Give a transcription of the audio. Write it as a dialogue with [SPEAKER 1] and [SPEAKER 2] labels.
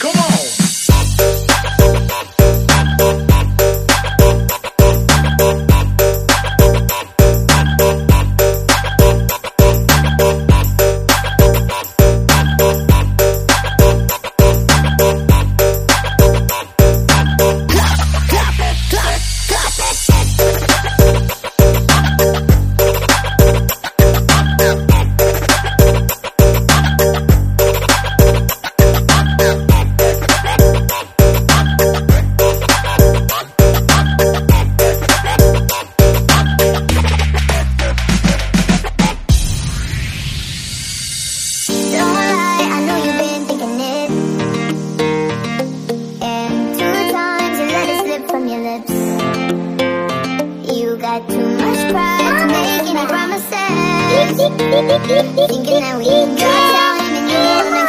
[SPEAKER 1] Come on. Thinking that we got something new